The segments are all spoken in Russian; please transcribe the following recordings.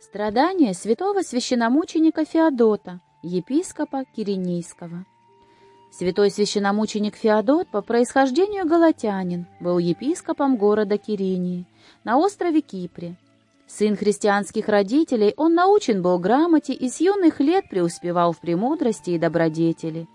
Страдания святого священномученика Феодота, епископа Киринейского. Святой священномученик Феодот по происхождению галатянин, был епископом города Киринии на острове Кипре. Сын христианских родителей, он научен был грамоте и с юных лет преуспевал в премудрости и добродетели.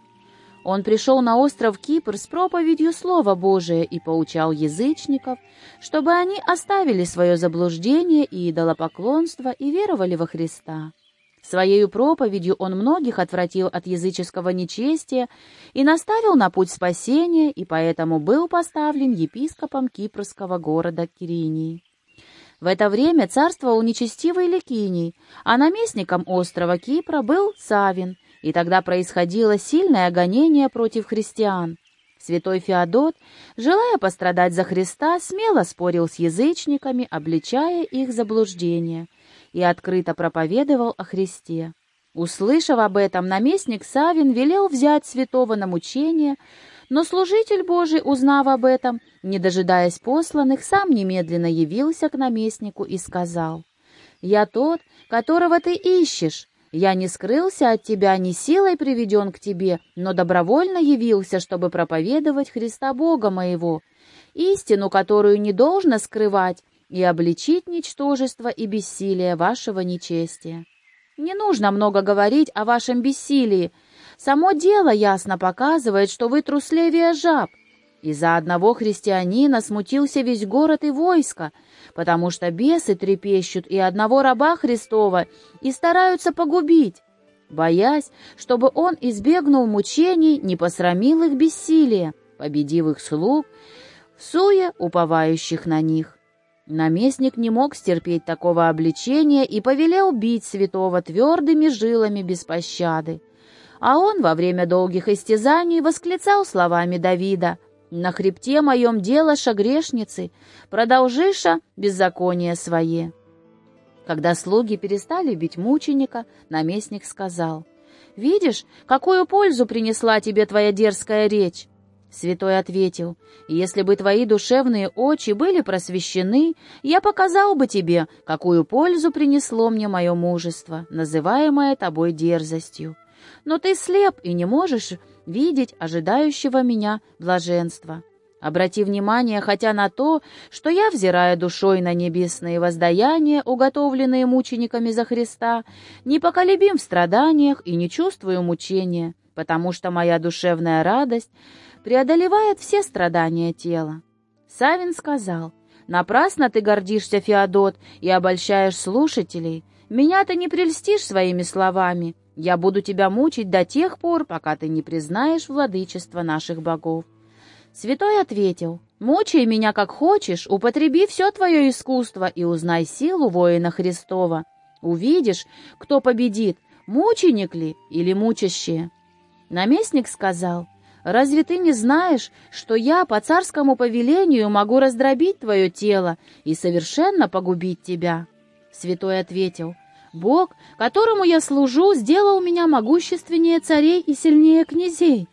Он пришел на остров Кипр с проповедью Слова Божия и поучал язычников, чтобы они оставили свое заблуждение и идолопоклонство и веровали во Христа. Своею проповедью он многих отвратил от языческого нечестия и наставил на путь спасения, и поэтому был поставлен епископом кипрского города Киринии. В это время царствовал нечестивый Ликиний, а наместником острова Кипра был Савин, и тогда происходило сильное гонение против христиан. Святой Феодот, желая пострадать за Христа, смело спорил с язычниками, обличая их заблуждение, и открыто проповедовал о Христе. Услышав об этом, наместник Савин велел взять святого на мучение, но служитель Божий, узнав об этом, не дожидаясь посланных, сам немедленно явился к наместнику и сказал, «Я тот, которого ты ищешь, я не скрылся от тебя, ни силой приведен к тебе, но добровольно явился, чтобы проповедовать Христа Бога моего, истину, которую не должно скрывать, и обличить ничтожество и бессилие вашего нечестия. Не нужно много говорить о вашем бессилии. Само дело ясно показывает, что вы трусливее жаб. Из-за одного христианина смутился весь город и войско, потому что бесы трепещут и одного раба Христова и стараются погубить, боясь, чтобы он избегнул мучений, не посрамил их бессилие, победив их слуг, суя уповающих на них. Наместник не мог стерпеть такого обличения и повелел бить святого твердыми жилами без пощады. А он во время долгих истязаний восклицал словами Давида — на хребте моем делаша грешницы, продолжиша беззаконие свое. Когда слуги перестали бить мученика, наместник сказал, «Видишь, какую пользу принесла тебе твоя дерзкая речь?» Святой ответил, «Если бы твои душевные очи были просвещены, я показал бы тебе, какую пользу принесло мне мое мужество, называемое тобой дерзостью. Но ты слеп и не можешь видеть ожидающего меня блаженства. Обрати внимание хотя на то, что я, взирая душой на небесные воздаяния, уготовленные мучениками за Христа, непоколебим в страданиях и не чувствую мучения, потому что моя душевная радость преодолевает все страдания тела. Савин сказал, «Напрасно ты гордишься, Феодот, и обольщаешь слушателей. Меня ты не прельстишь своими словами, я буду тебя мучить до тех пор, пока ты не признаешь владычество наших богов». Святой ответил, «Мучай меня как хочешь, употреби все твое искусство и узнай силу воина Христова. Увидишь, кто победит, мученик ли или мучащие». Наместник сказал, «Разве ты не знаешь, что я по царскому повелению могу раздробить твое тело и совершенно погубить тебя?» Святой ответил, Бог, которому я служу, сделал меня могущественнее царей и сильнее князей.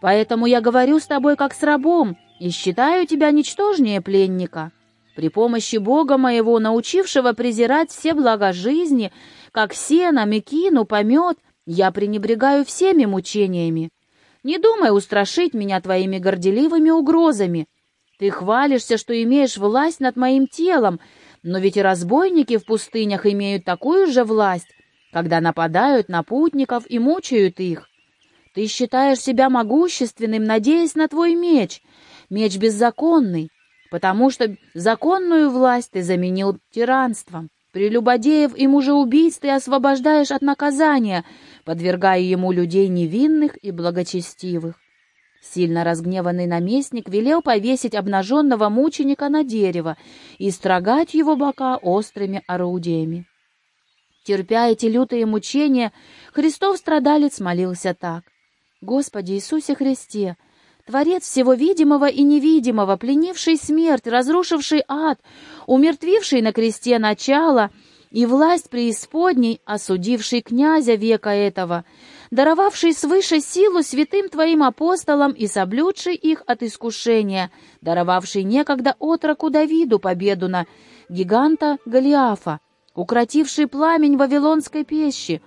Поэтому я говорю с тобой как с рабом и считаю тебя ничтожнее пленника. При помощи Бога моего, научившего презирать все блага жизни, как сено, мекину, помет, я пренебрегаю всеми мучениями. Не думай устрашить меня твоими горделивыми угрозами. Ты хвалишься, что имеешь власть над моим телом, но ведь и разбойники в пустынях имеют такую же власть, когда нападают на путников и мучают их. Ты считаешь себя могущественным, надеясь на твой меч, меч беззаконный, потому что законную власть ты заменил тиранством. Прелюбодеев и мужеубийц ты освобождаешь от наказания, подвергая ему людей невинных и благочестивых. Сильно разгневанный наместник велел повесить обнаженного мученика на дерево и строгать его бока острыми орудиями. Терпя эти лютые мучения, Христов страдалец молился так. «Господи Иисусе Христе, Творец всего видимого и невидимого, пленивший смерть, разрушивший ад, умертвивший на кресте начало и власть преисподней, осудивший князя века этого, даровавший свыше силу святым Твоим апостолам и соблюдший их от искушения, даровавший некогда отроку Давиду победу на гиганта Голиафа, укротивший пламень Вавилонской пещи,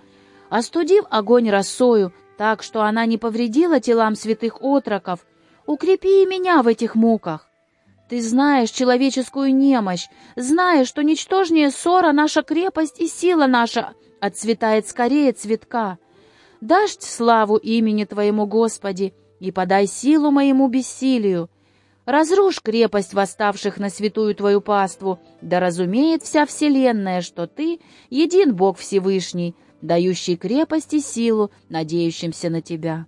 остудив огонь росою, так что она не повредила телам святых отроков, укрепи и меня в этих муках. Ты знаешь человеческую немощь, знаешь, что ничтожнее ссора наша крепость и сила наша отцветает скорее цветка. Дашь славу имени Твоему, Господи, и подай силу моему бессилию. Разрушь крепость восставших на святую Твою паству, да разумеет вся вселенная, что Ты — един Бог Всевышний, дающий крепость и силу, надеющимся на Тебя.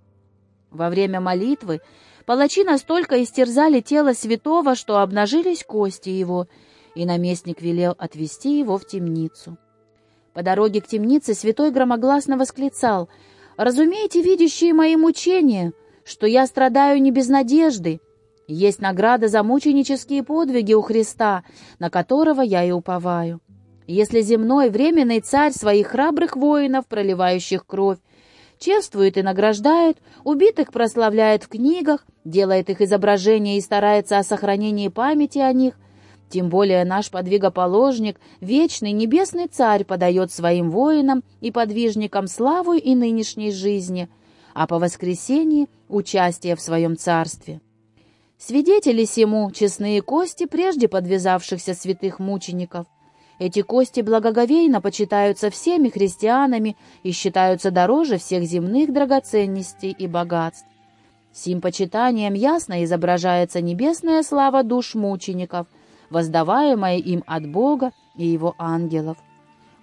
Во время молитвы палачи настолько истерзали тело святого, что обнажились кости его, и наместник велел отвести его в темницу. По дороге к темнице святой громогласно восклицал «Разумеете, видящие мои мучения, что я страдаю не без надежды. Есть награда за мученические подвиги у Христа, на которого я и уповаю. Если земной временный царь своих храбрых воинов, проливающих кровь, чествует и награждает, убитых прославляет в книгах, делает их изображения и старается о сохранении памяти о них, тем более наш подвигоположник, вечный небесный царь, подает своим воинам и подвижникам славу и нынешней жизни, а по воскресении — участие в своем царстве. Свидетели сему честные кости прежде подвязавшихся святых мучеников. Эти кости благоговейно почитаются всеми христианами и считаются дороже всех земных драгоценностей и богатств. Сим почитанием ясно изображается небесная слава душ мучеников, воздаваемое им от Бога и его ангелов.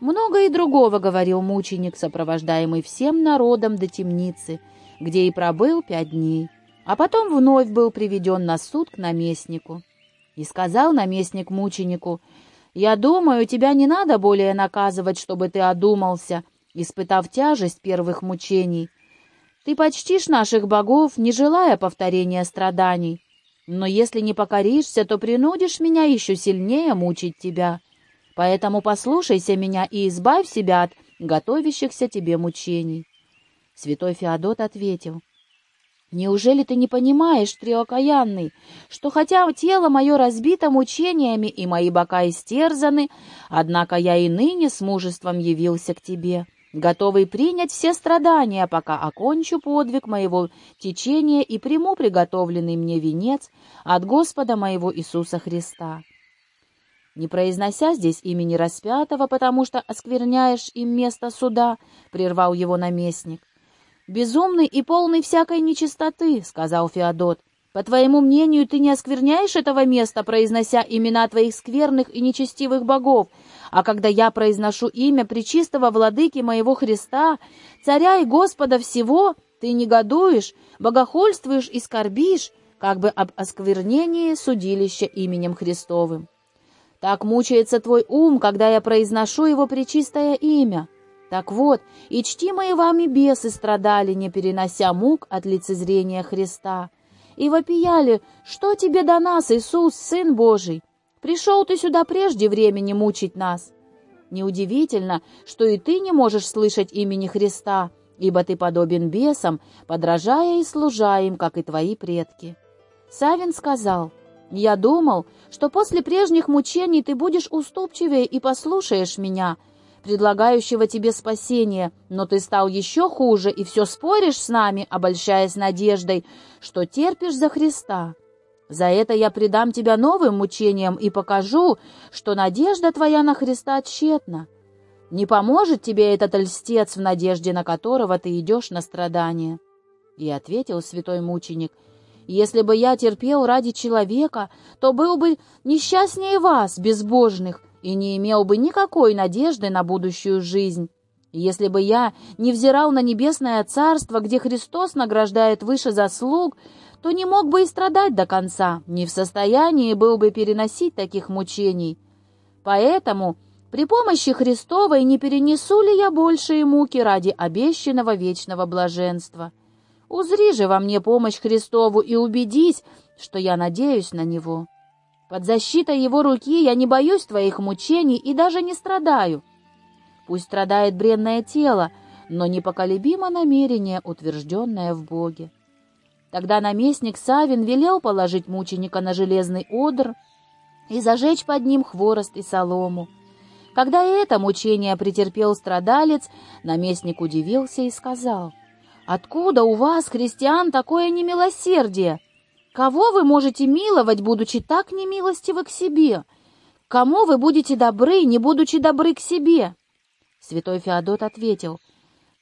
Много и другого говорил мученик, сопровождаемый всем народом до темницы, где и пробыл пять дней, а потом вновь был приведен на суд к наместнику. И сказал наместник мученику, «Я думаю, тебя не надо более наказывать, чтобы ты одумался, испытав тяжесть первых мучений. Ты почтишь наших богов, не желая повторения страданий, но если не покоришься, то принудишь меня еще сильнее мучить тебя. Поэтому послушайся меня и избавь себя от готовящихся тебе мучений». Святой Феодот ответил, «Неужели ты не понимаешь, Триокаянный, что хотя тело мое разбито мучениями и мои бока истерзаны, однако я и ныне с мужеством явился к тебе?» готовый принять все страдания, пока окончу подвиг моего течения и приму приготовленный мне венец от Господа моего Иисуса Христа. Не произнося здесь имени распятого, потому что оскверняешь им место суда, прервал его наместник. «Безумный и полный всякой нечистоты», — сказал Феодот, — по твоему мнению, ты не оскверняешь этого места, произнося имена твоих скверных и нечестивых богов, а когда я произношу имя пречистого владыки моего Христа, царя и Господа всего, ты негодуешь, богохульствуешь и скорбишь, как бы об осквернении судилища именем Христовым. Так мучается твой ум, когда я произношу его пречистое имя. Так вот, и чтимые вами бесы страдали, не перенося мук от лицезрения Христа и вопияли, «Что тебе до нас, Иисус, Сын Божий? Пришел ты сюда прежде времени мучить нас». Неудивительно, что и ты не можешь слышать имени Христа, ибо ты подобен бесам, подражая и служа им, как и твои предки. Савин сказал, «Я думал, что после прежних мучений ты будешь уступчивее и послушаешь меня, предлагающего тебе спасение, но ты стал еще хуже и все споришь с нами, обольщаясь надеждой, что терпишь за Христа. За это я предам тебя новым мучениям и покажу, что надежда твоя на Христа тщетна. Не поможет тебе этот льстец, в надежде на которого ты идешь на страдания. И ответил святой мученик, если бы я терпел ради человека, то был бы несчастнее вас, безбожных, и не имел бы никакой надежды на будущую жизнь. Если бы я не взирал на небесное царство, где Христос награждает выше заслуг, то не мог бы и страдать до конца, не в состоянии был бы переносить таких мучений. Поэтому при помощи Христовой не перенесу ли я большие муки ради обещанного вечного блаженства? Узри же во мне помощь Христову и убедись, что я надеюсь на Него». Под защитой его руки я не боюсь твоих мучений и даже не страдаю. Пусть страдает бренное тело, но непоколебимо намерение, утвержденное в Боге. Тогда наместник Савин велел положить мученика на железный одр и зажечь под ним хворост и солому. Когда это мучение претерпел страдалец, наместник удивился и сказал, «Откуда у вас, христиан, такое немилосердие? Кого вы можете миловать, будучи так немилостивы к себе? Кому вы будете добры, не будучи добры к себе?» Святой Феодот ответил,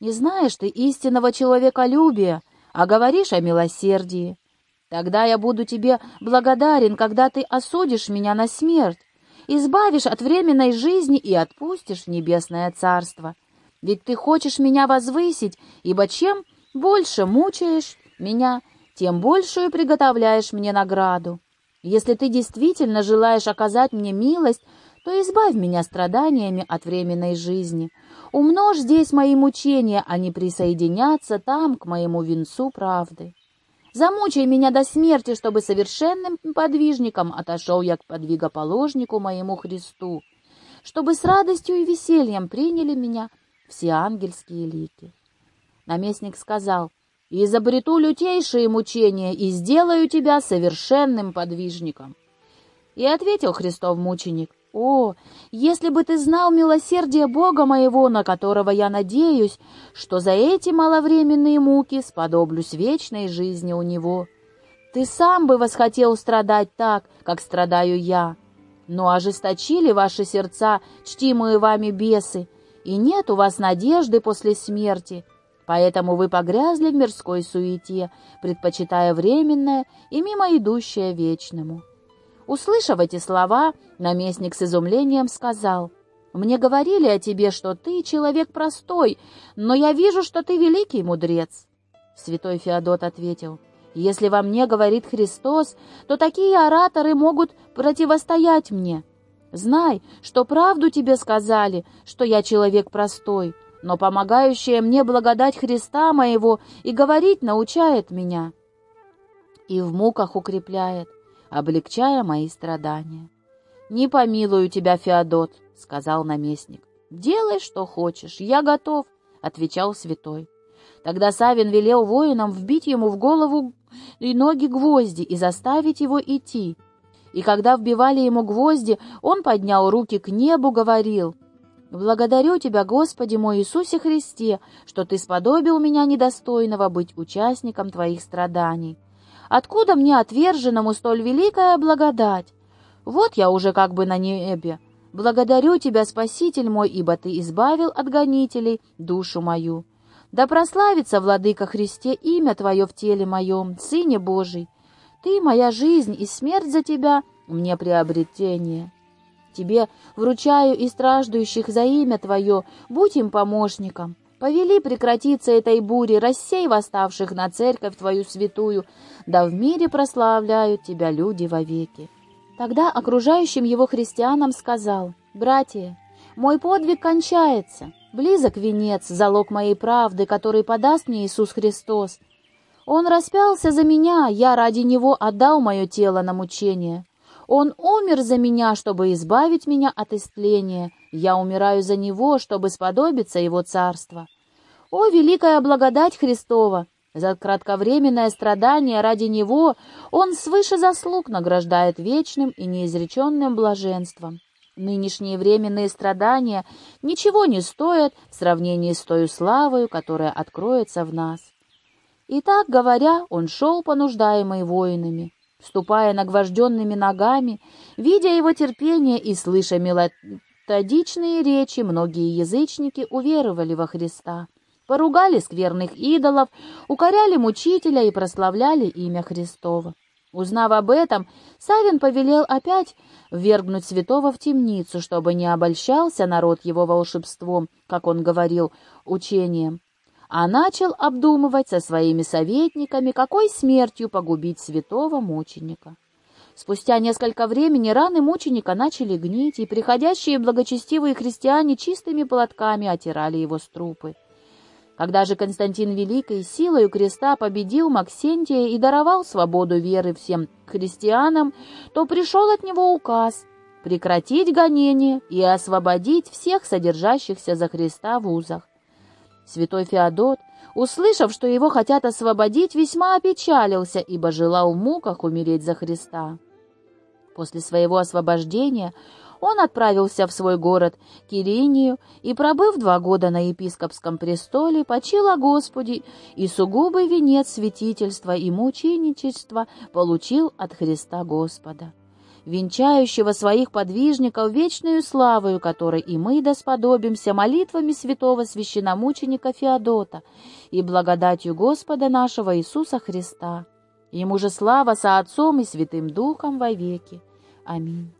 «Не знаешь ты истинного человеколюбия, а говоришь о милосердии. Тогда я буду тебе благодарен, когда ты осудишь меня на смерть, избавишь от временной жизни и отпустишь в небесное царство. Ведь ты хочешь меня возвысить, ибо чем больше мучаешь меня, тем большую приготовляешь мне награду. Если ты действительно желаешь оказать мне милость, то избавь меня страданиями от временной жизни. Умножь здесь мои мучения, а не присоединяться там к моему венцу правды. Замучай меня до смерти, чтобы совершенным подвижником отошел я к подвигоположнику моему Христу, чтобы с радостью и весельем приняли меня все ангельские лики. Наместник сказал, «Изобрету лютейшие мучения и сделаю тебя совершенным подвижником». И ответил Христов мученик, о, если бы ты знал милосердие Бога моего, на которого я надеюсь, что за эти маловременные муки сподоблюсь вечной жизни у Него. Ты сам бы восхотел страдать так, как страдаю я. Но ожесточили ваши сердца, чтимые вами бесы, и нет у вас надежды после смерти, поэтому вы погрязли в мирской суете, предпочитая временное и мимо идущее вечному. Услышав эти слова, наместник с изумлением сказал, «Мне говорили о тебе, что ты человек простой, но я вижу, что ты великий мудрец». Святой Феодот ответил, «Если во мне говорит Христос, то такие ораторы могут противостоять мне. Знай, что правду тебе сказали, что я человек простой, но помогающая мне благодать Христа моего и говорить научает меня, и в муках укрепляет облегчая мои страдания. «Не помилую тебя, Феодот», — сказал наместник. «Делай, что хочешь, я готов», — отвечал святой. Тогда Савин велел воинам вбить ему в голову и ноги гвозди и заставить его идти. И когда вбивали ему гвозди, он поднял руки к небу, говорил, «Благодарю Тебя, Господи мой Иисусе Христе, что Ты сподобил меня недостойного быть участником Твоих страданий. Откуда мне, отверженному, столь великая благодать? Вот я уже как бы на небе. Благодарю Тебя, Спаситель мой, ибо Ты избавил от гонителей душу мою. Да прославится, Владыка Христе, имя Твое в теле моем, Сыне Божий. Ты моя жизнь, и смерть за Тебя мне приобретение. Тебе вручаю и страждущих за имя Твое, будь им помощником. Повели прекратиться этой буре, рассей восставших на церковь Твою святую, да в мире прославляют Тебя люди вовеки». Тогда окружающим его христианам сказал, «Братья, мой подвиг кончается, близок венец, залог моей правды, который подаст мне Иисус Христос. Он распялся за меня, я ради Него отдал мое тело на мучение. Он умер за меня, чтобы избавить меня от истления. Я умираю за Него, чтобы сподобиться Его царства. О, великая благодать Христова! За кратковременное страдание ради Него Он свыше заслуг награждает вечным и неизреченным блаженством. Нынешние временные страдания ничего не стоят в сравнении с той славою, которая откроется в нас. И так говоря, он шел, понуждаемый воинами. Ступая нагвожденными ногами, видя его терпение и слыша мелодичные речи, многие язычники уверовали во Христа, поругали скверных идолов, укоряли мучителя и прославляли имя Христово. Узнав об этом, Савин повелел опять ввергнуть святого в темницу, чтобы не обольщался народ его волшебством, как он говорил, учением, а начал обдумывать со своими советниками, какой смертью погубить святого мученика. Спустя несколько времени раны мученика начали гнить, и приходящие благочестивые христиане чистыми платками отирали его струпы. Когда же Константин Великий силою креста победил Максентия и даровал свободу веры всем христианам, то пришел от него указ прекратить гонение и освободить всех содержащихся за Христа в узах. Святой Феодот, услышав, что его хотят освободить, весьма опечалился, ибо желал в муках умереть за Христа. После своего освобождения он отправился в свой город Киринию и, пробыв два года на епископском престоле, почил о Господе и сугубый венец святительства и мученичества получил от Христа Господа венчающего своих подвижников вечную славою, которой и мы досподобимся молитвами святого священномученика Феодота и благодатью Господа нашего Иисуса Христа. Ему же слава со Отцом и Святым Духом вовеки. Аминь.